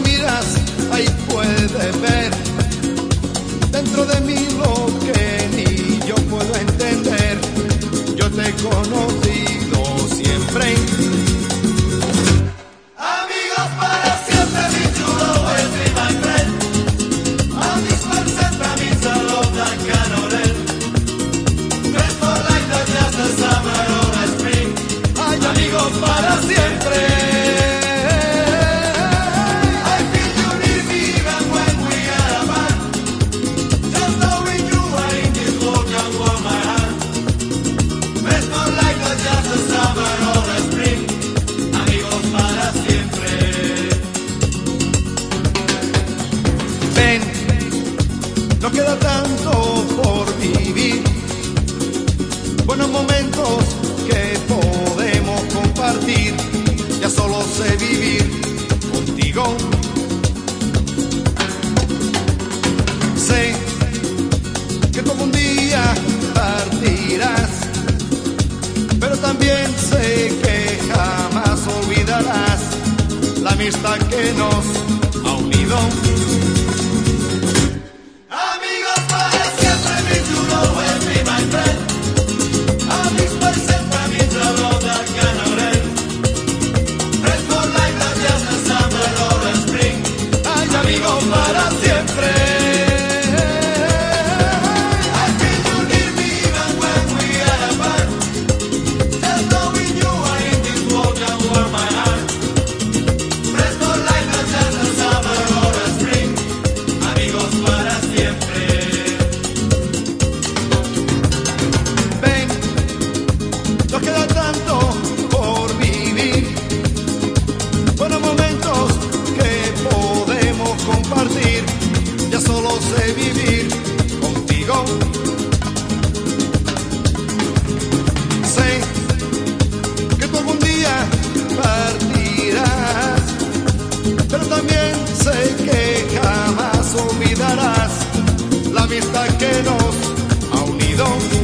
me miras, ahí puedes ver. Dentro de mí lo que No queda tanto por vivir. Buenos momentos que podemos compartir. Ya solo sé vivir contigo. Sé que como un día partirás, pero también sé que jamás olvidarás la amistad que nos ha unido. ya solo sé vivir contigo. Sé que tú algún día partirás, pero también sé que jamás olvidarás la amistad que nos ha unido.